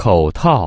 口套。